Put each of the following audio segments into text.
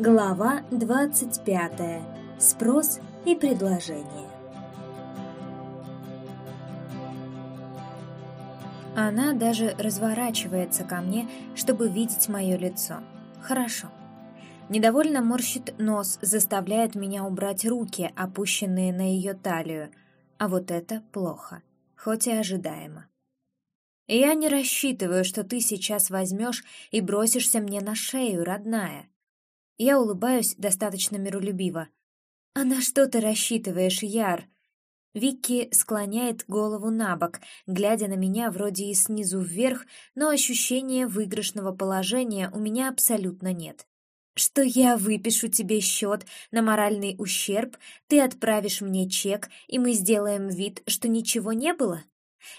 Глава 25. Спрос и предложение. Она даже разворачивается ко мне, чтобы видеть мое лицо. Хорошо. Недовольно морщит нос, заставляет меня убрать руки, опущенные на ее талию. А вот это плохо, хоть и ожидаемо. Я не рассчитываю, что ты сейчас возьмешь и бросишься мне на шею, родная. Я улыбаюсь достаточно миролюбиво. «А на что ты рассчитываешь, Яр?» Вики склоняет голову на бок, глядя на меня вроде и снизу вверх, но ощущения выигрышного положения у меня абсолютно нет. Что я выпишу тебе счет на моральный ущерб, ты отправишь мне чек, и мы сделаем вид, что ничего не было?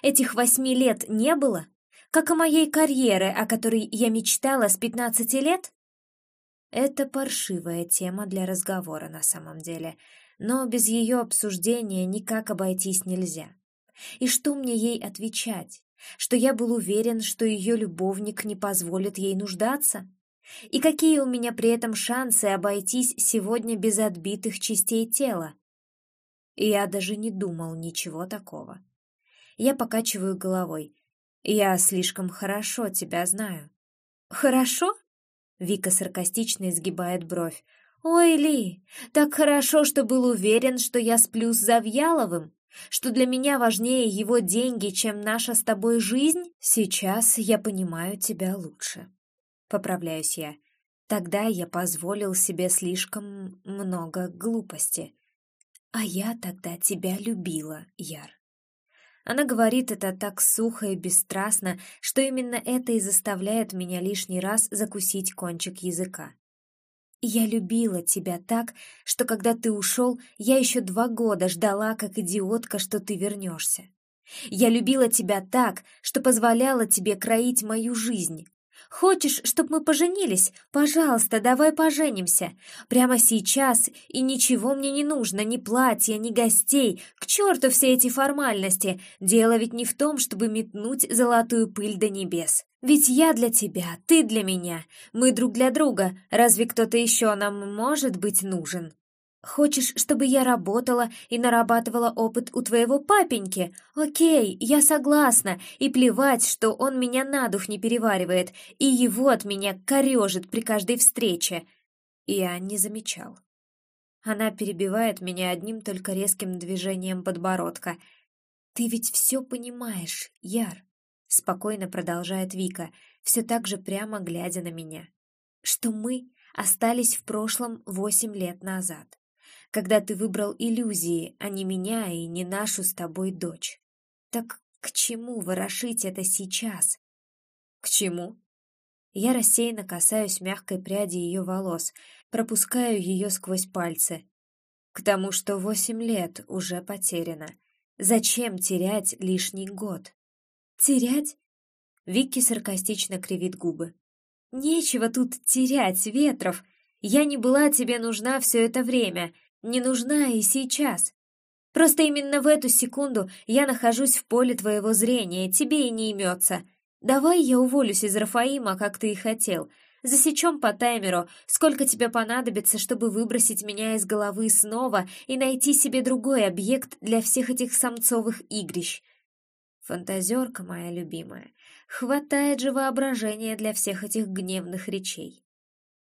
Этих восьми лет не было? Как и моей карьеры, о которой я мечтала с пятнадцати лет? Это паршивая тема для разговора на самом деле, но без ее обсуждения никак обойтись нельзя. И что мне ей отвечать? Что я был уверен, что ее любовник не позволит ей нуждаться? И какие у меня при этом шансы обойтись сегодня без отбитых частей тела? Я даже не думал ничего такого. Я покачиваю головой. Я слишком хорошо тебя знаю. Хорошо? Вика саркастично изгибает бровь. «Ой, Ли, так хорошо, что был уверен, что я сплю с Завьяловым, что для меня важнее его деньги, чем наша с тобой жизнь? Сейчас я понимаю тебя лучше». Поправляюсь я. Тогда я позволил себе слишком много глупости. А я тогда тебя любила, Яр. Она говорит это так сухо и бесстрастно, что именно это и заставляет меня лишний раз закусить кончик языка. Я любила тебя так, что когда ты ушел, я еще два года ждала, как идиотка, что ты вернешься. Я любила тебя так, что позволяла тебе кроить мою жизнь, Хочешь, чтобы мы поженились? Пожалуйста, давай поженимся. Прямо сейчас, и ничего мне не нужно, ни платья, ни гостей. К черту все эти формальности. Дело ведь не в том, чтобы метнуть золотую пыль до небес. Ведь я для тебя, ты для меня. Мы друг для друга. Разве кто-то еще нам может быть нужен? Хочешь, чтобы я работала и нарабатывала опыт у твоего папеньки? Окей, я согласна, и плевать, что он меня на дух не переваривает, и его от меня корежит при каждой встрече. Я не замечал. Она перебивает меня одним только резким движением подбородка. «Ты ведь все понимаешь, Яр», — спокойно продолжает Вика, все так же прямо глядя на меня, «что мы остались в прошлом восемь лет назад когда ты выбрал иллюзии, а не меня и не нашу с тобой дочь. Так к чему ворошить это сейчас? К чему? Я рассеянно касаюсь мягкой пряди ее волос, пропускаю ее сквозь пальцы. К тому, что восемь лет уже потеряно. Зачем терять лишний год? Терять? Вики саркастично кривит губы. Нечего тут терять, Ветров. Я не была тебе нужна все это время, не нужна и сейчас. Просто именно в эту секунду я нахожусь в поле твоего зрения, тебе и не имется. Давай я уволюсь из Рафаима, как ты и хотел. Засечем по таймеру, сколько тебе понадобится, чтобы выбросить меня из головы снова и найти себе другой объект для всех этих самцовых игрищ. Фантазерка моя любимая, хватает же воображения для всех этих гневных речей.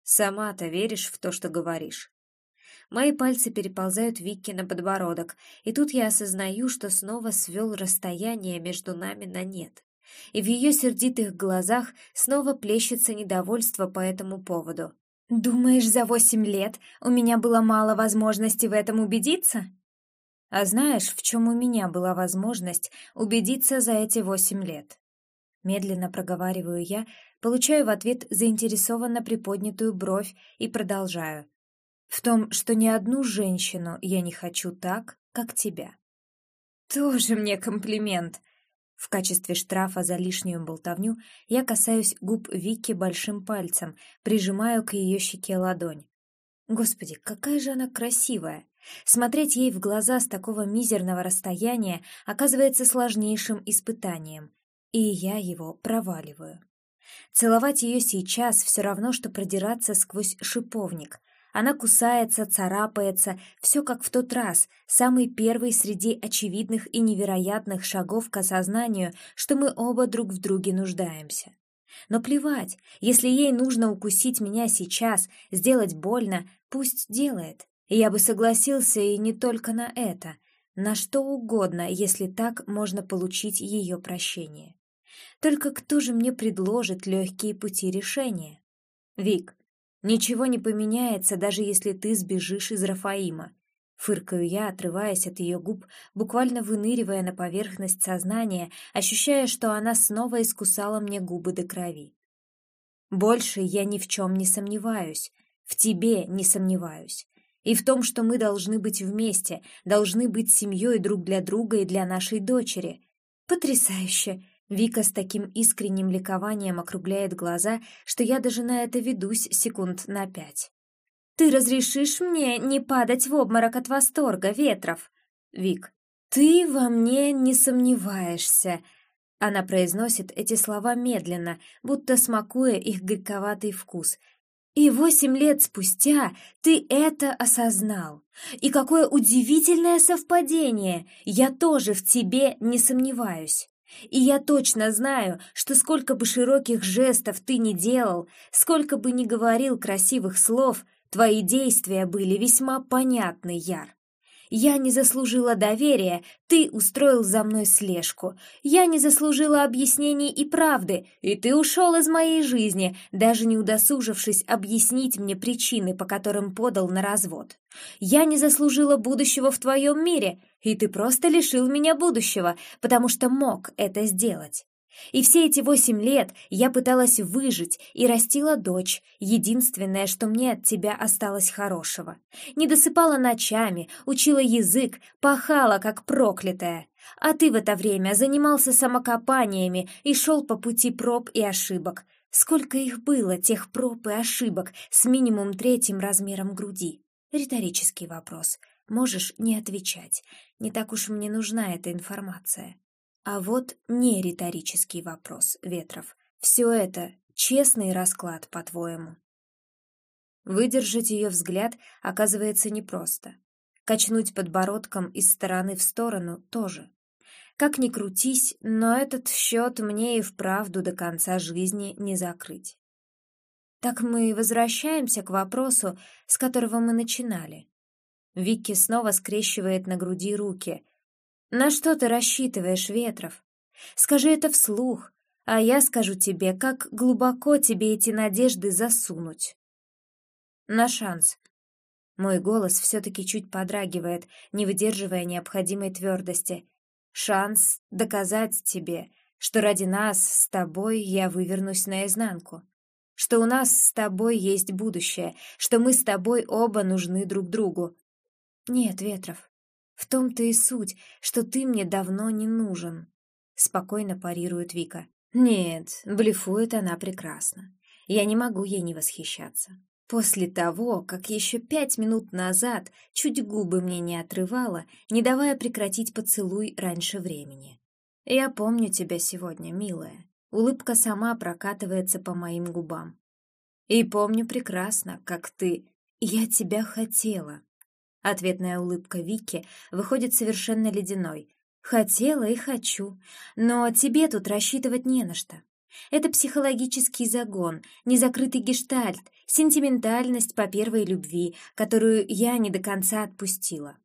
Сама-то веришь в то, что говоришь? Мои пальцы переползают Викки на подбородок, и тут я осознаю, что снова свел расстояние между нами на нет. И в ее сердитых глазах снова плещется недовольство по этому поводу. «Думаешь, за восемь лет у меня было мало возможности в этом убедиться?» «А знаешь, в чем у меня была возможность убедиться за эти восемь лет?» Медленно проговариваю я, получаю в ответ заинтересованно приподнятую бровь и продолжаю в том, что ни одну женщину я не хочу так, как тебя. Тоже мне комплимент. В качестве штрафа за лишнюю болтовню я касаюсь губ Вики большим пальцем, прижимаю к ее щеке ладонь. Господи, какая же она красивая! Смотреть ей в глаза с такого мизерного расстояния оказывается сложнейшим испытанием, и я его проваливаю. Целовать ее сейчас все равно, что продираться сквозь шиповник. Она кусается, царапается, все как в тот раз, самый первый среди очевидных и невероятных шагов к осознанию, что мы оба друг в друге нуждаемся. Но плевать, если ей нужно укусить меня сейчас, сделать больно, пусть делает. Я бы согласился и не только на это, на что угодно, если так можно получить ее прощение. Только кто же мне предложит легкие пути решения? Вик, ничего не поменяется, даже если ты сбежишь из Рафаима. Фыркаю я, отрываясь от ее губ, буквально выныривая на поверхность сознания, ощущая, что она снова искусала мне губы до крови. Больше я ни в чем не сомневаюсь, в тебе не сомневаюсь. И в том, что мы должны быть вместе, должны быть семьей друг для друга и для нашей дочери. Потрясающе! Вика с таким искренним ликованием округляет глаза, что я даже на это ведусь секунд на пять. «Ты разрешишь мне не падать в обморок от восторга, Ветров?» «Вик, ты во мне не сомневаешься», она произносит эти слова медленно, будто смакуя их горьковатый вкус. «И восемь лет спустя ты это осознал. И какое удивительное совпадение! Я тоже в тебе не сомневаюсь. И я точно знаю, что сколько бы широких жестов ты ни делал, сколько бы ни говорил красивых слов, Твои действия были весьма понятны, Яр. Я не заслужила доверия, ты устроил за мной слежку. Я не заслужила объяснений и правды, и ты ушел из моей жизни, даже не удосужившись объяснить мне причины, по которым подал на развод. Я не заслужила будущего в твоем мире, и ты просто лишил меня будущего, потому что мог это сделать. И все эти восемь лет я пыталась выжить и растила дочь, единственное, что мне от тебя осталось хорошего. Не досыпала ночами, учила язык, пахала, как проклятая. А ты в это время занимался самокопаниями и шел по пути проб и ошибок. Сколько их было, тех проб и ошибок, с минимум третьим размером груди? Риторический вопрос. Можешь не отвечать. Не так уж мне нужна эта информация. А вот не риторический вопрос, Ветров. Все это честный расклад, по-твоему. Выдержать ее взгляд оказывается непросто. Качнуть подбородком из стороны в сторону тоже. Как ни крутись, но этот счет мне и вправду до конца жизни не закрыть. Так мы возвращаемся к вопросу, с которого мы начинали. Вики снова скрещивает на груди руки, на что ты рассчитываешь, Ветров? Скажи это вслух, а я скажу тебе, как глубоко тебе эти надежды засунуть. На шанс. Мой голос все-таки чуть подрагивает, не выдерживая необходимой твердости. Шанс доказать тебе, что ради нас с тобой я вывернусь наизнанку. Что у нас с тобой есть будущее, что мы с тобой оба нужны друг другу. Нет, Ветров, в том-то и суть, что ты мне давно не нужен. Спокойно парирует Вика. Нет, блефует она прекрасно. Я не могу ей не восхищаться. После того, как еще пять минут назад чуть губы мне не отрывала, не давая прекратить поцелуй раньше времени. Я помню тебя сегодня, милая. Улыбка сама прокатывается по моим губам. И помню прекрасно, как ты... Я тебя хотела. Ответная улыбка Вики выходит совершенно ледяной. «Хотела и хочу, но тебе тут рассчитывать не на что. Это психологический загон, незакрытый гештальт, сентиментальность по первой любви, которую я не до конца отпустила.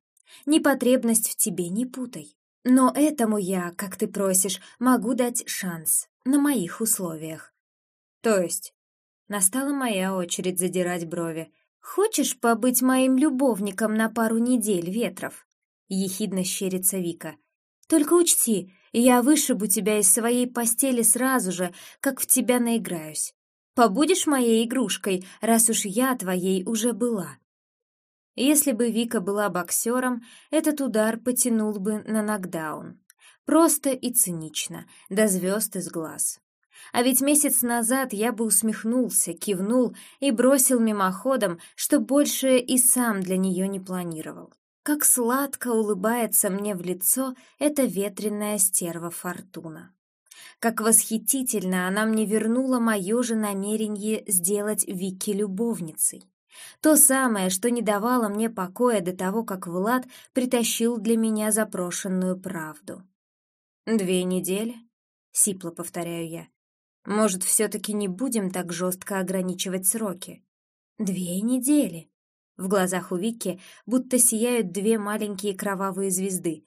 Непотребность в тебе не путай. Но этому я, как ты просишь, могу дать шанс, на моих условиях. То есть, настала моя очередь задирать брови. «Хочешь побыть моим любовником на пару недель, Ветров?» — ехидно щерится Вика. «Только учти, я вышибу тебя из своей постели сразу же, как в тебя наиграюсь. Побудешь моей игрушкой, раз уж я твоей уже была». Если бы Вика была боксером, этот удар потянул бы на нокдаун. Просто и цинично, до звезд из глаз. А ведь месяц назад я бы усмехнулся, кивнул и бросил мимоходом, что больше и сам для нее не планировал. Как сладко улыбается мне в лицо эта ветреная стерва Фортуна. Как восхитительно она мне вернула мое же намерение сделать Вики любовницей. То самое, что не давало мне покоя до того, как Влад притащил для меня запрошенную правду. «Две недели?» — сипло повторяю я. «Может, все-таки не будем так жестко ограничивать сроки?» «Две недели?» В глазах у Вики будто сияют две маленькие кровавые звезды.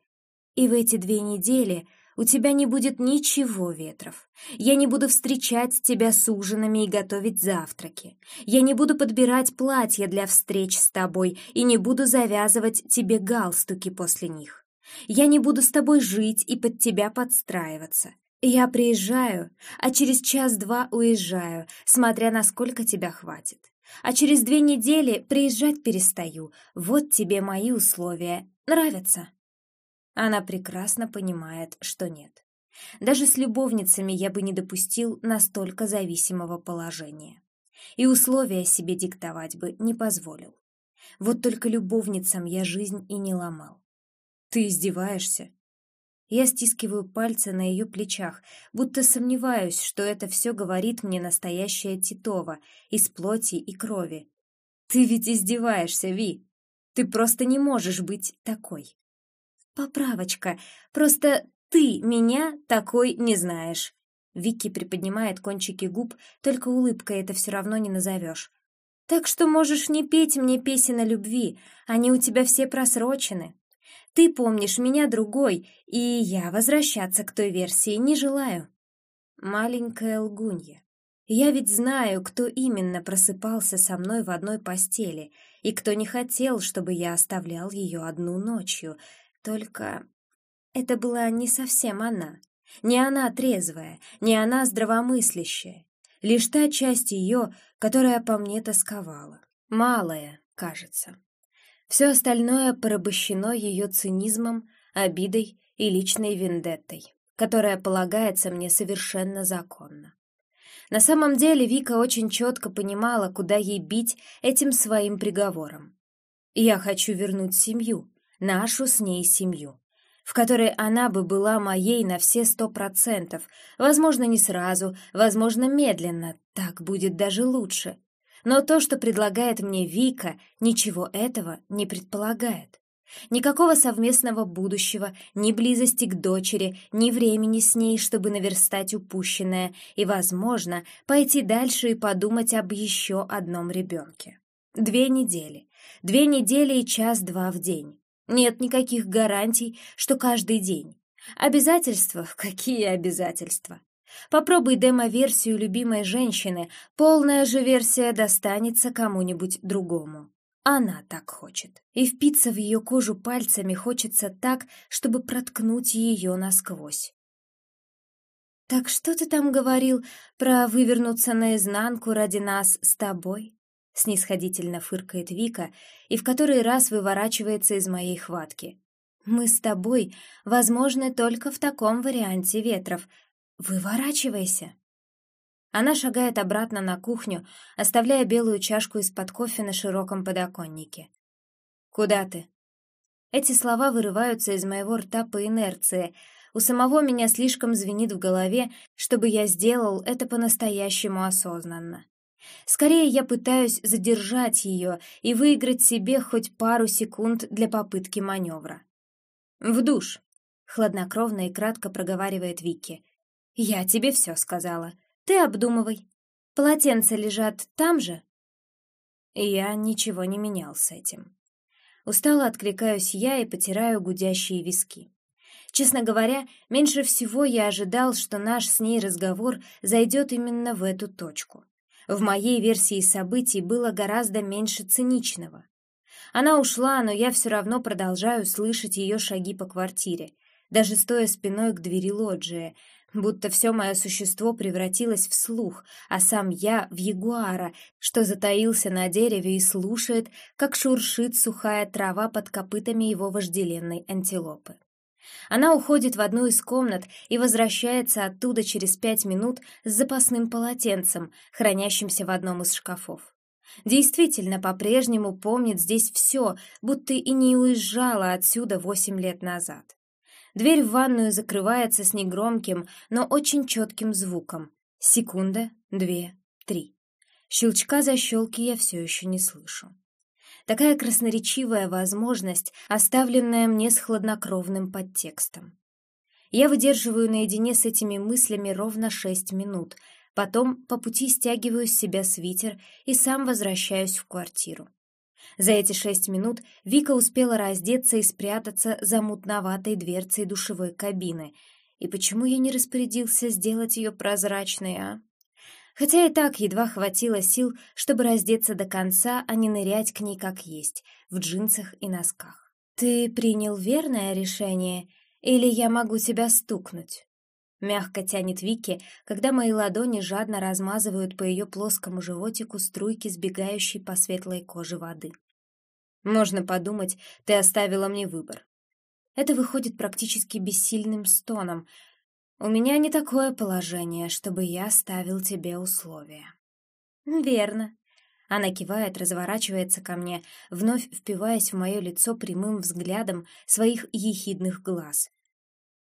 «И в эти две недели у тебя не будет ничего, Ветров. Я не буду встречать тебя с ужинами и готовить завтраки. Я не буду подбирать платья для встреч с тобой и не буду завязывать тебе галстуки после них. Я не буду с тобой жить и под тебя подстраиваться. Я приезжаю, а через час-два уезжаю, смотря насколько тебя хватит. А через две недели приезжать перестаю. Вот тебе мои условия. Нравятся?» Она прекрасно понимает, что нет. Даже с любовницами я бы не допустил настолько зависимого положения. И условия себе диктовать бы не позволил. Вот только любовницам я жизнь и не ломал. «Ты издеваешься?» Я стискиваю пальцы на ее плечах, будто сомневаюсь, что это все говорит мне настоящая Титова из плоти и крови. «Ты ведь издеваешься, Ви! Ты просто не можешь быть такой!» «Поправочка, просто ты меня такой не знаешь!» Вики приподнимает кончики губ, только улыбкой это все равно не назовешь. «Так что можешь не петь мне песен о любви, они у тебя все просрочены!» Ты помнишь меня другой, и я возвращаться к той версии не желаю. Маленькая лгунья. Я ведь знаю, кто именно просыпался со мной в одной постели, и кто не хотел, чтобы я оставлял ее одну ночью. Только это была не совсем она. Не она трезвая, не она здравомыслящая. Лишь та часть ее, которая по мне тосковала. Малая, кажется. Все остальное порабощено ее цинизмом, обидой и личной вендеттой, которая полагается мне совершенно законно. На самом деле Вика очень четко понимала, куда ей бить этим своим приговором. «Я хочу вернуть семью, нашу с ней семью, в которой она бы была моей на все сто процентов, возможно, не сразу, возможно, медленно, так будет даже лучше, но то, что предлагает мне Вика, ничего этого не предполагает. Никакого совместного будущего, ни близости к дочери, ни времени с ней, чтобы наверстать упущенное и, возможно, пойти дальше и подумать об еще одном ребенке. Две недели. Две недели и час-два в день. Нет никаких гарантий, что каждый день. Обязательства? Какие обязательства? Попробуй демо-версию любимой женщины, полная же версия достанется кому-нибудь другому. Она так хочет. И впиться в ее кожу пальцами хочется так, чтобы проткнуть ее насквозь. «Так что ты там говорил про вывернуться наизнанку ради нас с тобой?» Снисходительно фыркает Вика и в который раз выворачивается из моей хватки. «Мы с тобой возможны только в таком варианте ветров, «Выворачивайся!» Она шагает обратно на кухню, оставляя белую чашку из-под кофе на широком подоконнике. «Куда ты?» Эти слова вырываются из моего рта по инерции. У самого меня слишком звенит в голове, чтобы я сделал это по-настоящему осознанно. Скорее я пытаюсь задержать ее и выиграть себе хоть пару секунд для попытки маневра. «В душ», — хладнокровно и кратко проговаривает Вики. «Я тебе все сказала. Ты обдумывай. Полотенца лежат там же?» Я ничего не менял с этим. Устало откликаюсь я и потираю гудящие виски. Честно говоря, меньше всего я ожидал, что наш с ней разговор зайдет именно в эту точку. В моей версии событий было гораздо меньше циничного. Она ушла, но я все равно продолжаю слышать ее шаги по квартире, даже стоя спиной к двери лоджии, будто все мое существо превратилось в слух, а сам я в ягуара, что затаился на дереве и слушает, как шуршит сухая трава под копытами его вожделенной антилопы. Она уходит в одну из комнат и возвращается оттуда через пять минут с запасным полотенцем, хранящимся в одном из шкафов. Действительно, по-прежнему помнит здесь все, будто и не уезжала отсюда восемь лет назад. Дверь в ванную закрывается с негромким, но очень четким звуком. Секунда, две, три. Щелчка защелки я все еще не слышу. Такая красноречивая возможность, оставленная мне с хладнокровным подтекстом. Я выдерживаю наедине с этими мыслями ровно шесть минут, потом по пути стягиваю с себя свитер и сам возвращаюсь в квартиру. За эти шесть минут Вика успела раздеться и спрятаться за мутноватой дверцей душевой кабины. И почему я не распорядился сделать ее прозрачной, а? Хотя и так едва хватило сил, чтобы раздеться до конца, а не нырять к ней как есть, в джинсах и носках. «Ты принял верное решение, или я могу тебя стукнуть?» Мягко тянет Вики, когда мои ладони жадно размазывают по ее плоскому животику струйки, сбегающей по светлой коже воды. Можно подумать, ты оставила мне выбор. Это выходит практически бессильным стоном. У меня не такое положение, чтобы я ставил тебе условия. Верно. Она кивает, разворачивается ко мне, вновь впиваясь в мое лицо прямым взглядом своих ехидных глаз.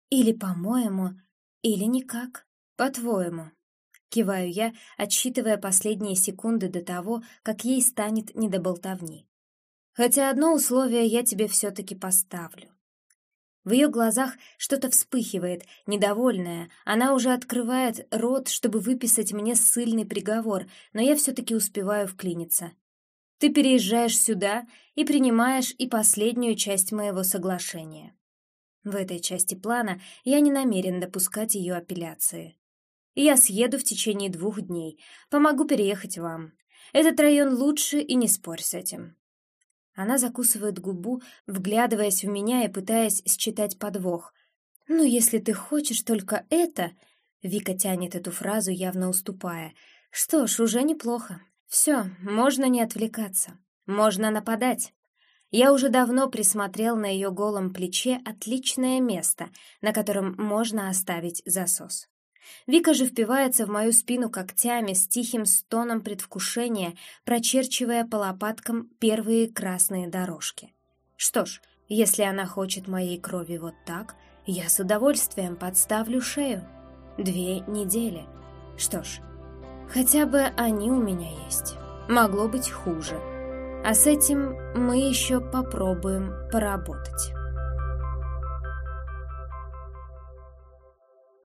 Или, по-моему, или никак, по-твоему. Киваю я, отсчитывая последние секунды до того, как ей станет не до болтовни. Хотя одно условие я тебе все-таки поставлю. В ее глазах что-то вспыхивает, недовольное. Она уже открывает рот, чтобы выписать мне ссыльный приговор, но я все-таки успеваю вклиниться. Ты переезжаешь сюда и принимаешь и последнюю часть моего соглашения. В этой части плана я не намерен допускать ее апелляции. Я съеду в течение двух дней, помогу переехать вам. Этот район лучше, и не спорь с этим. Она закусывает губу, вглядываясь в меня и пытаясь считать подвох. «Ну, если ты хочешь только это...» Вика тянет эту фразу, явно уступая. «Что ж, уже неплохо. Все, можно не отвлекаться. Можно нападать». Я уже давно присмотрел на ее голом плече отличное место, на котором можно оставить засос. Вика же впивается в мою спину когтями с тихим стоном предвкушения, прочерчивая по лопаткам первые красные дорожки. Что ж, если она хочет моей крови вот так, я с удовольствием подставлю шею. Две недели. Что ж, хотя бы они у меня есть. Могло быть хуже. А с этим мы еще попробуем поработать.